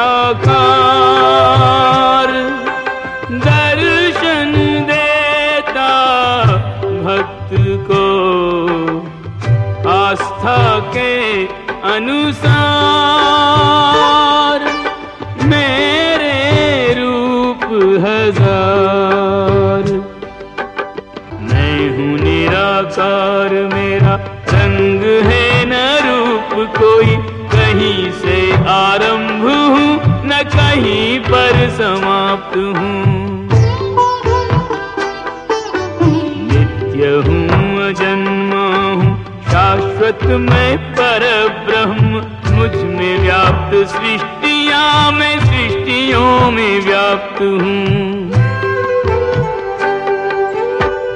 साकार दर्शन देता भक्त को। आस्था के अनुसार मेरे रूप हज़ार। मैं हूँ निराकार, मेरा रंग है न रूप। कोई कहीं से आरंभ कहीं पर समाप्त हूँ। नित्य हूँ अजन्मा हूँ। शाश्वत मैं पर ब्रह्म मुझमें व्याप्त सृष्टियाँ, मैं सृष्टियों में व्याप्त हूँ।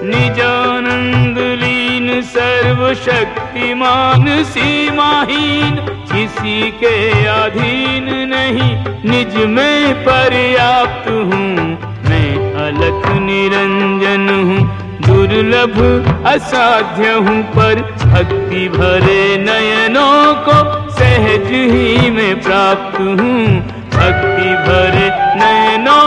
निजानंद लीन सर्वशक्तिमान, सीमाहीन, किसी के अधीन नहीं। निज में पर्याप्त हूँ। मैं अलख निरंजन हूँ। दुर्लभ असाध्य हूँ, पर भक्ति भरे नयनों को सहज ही मैं प्राप्त हूँ। भक्ति भरे नयनों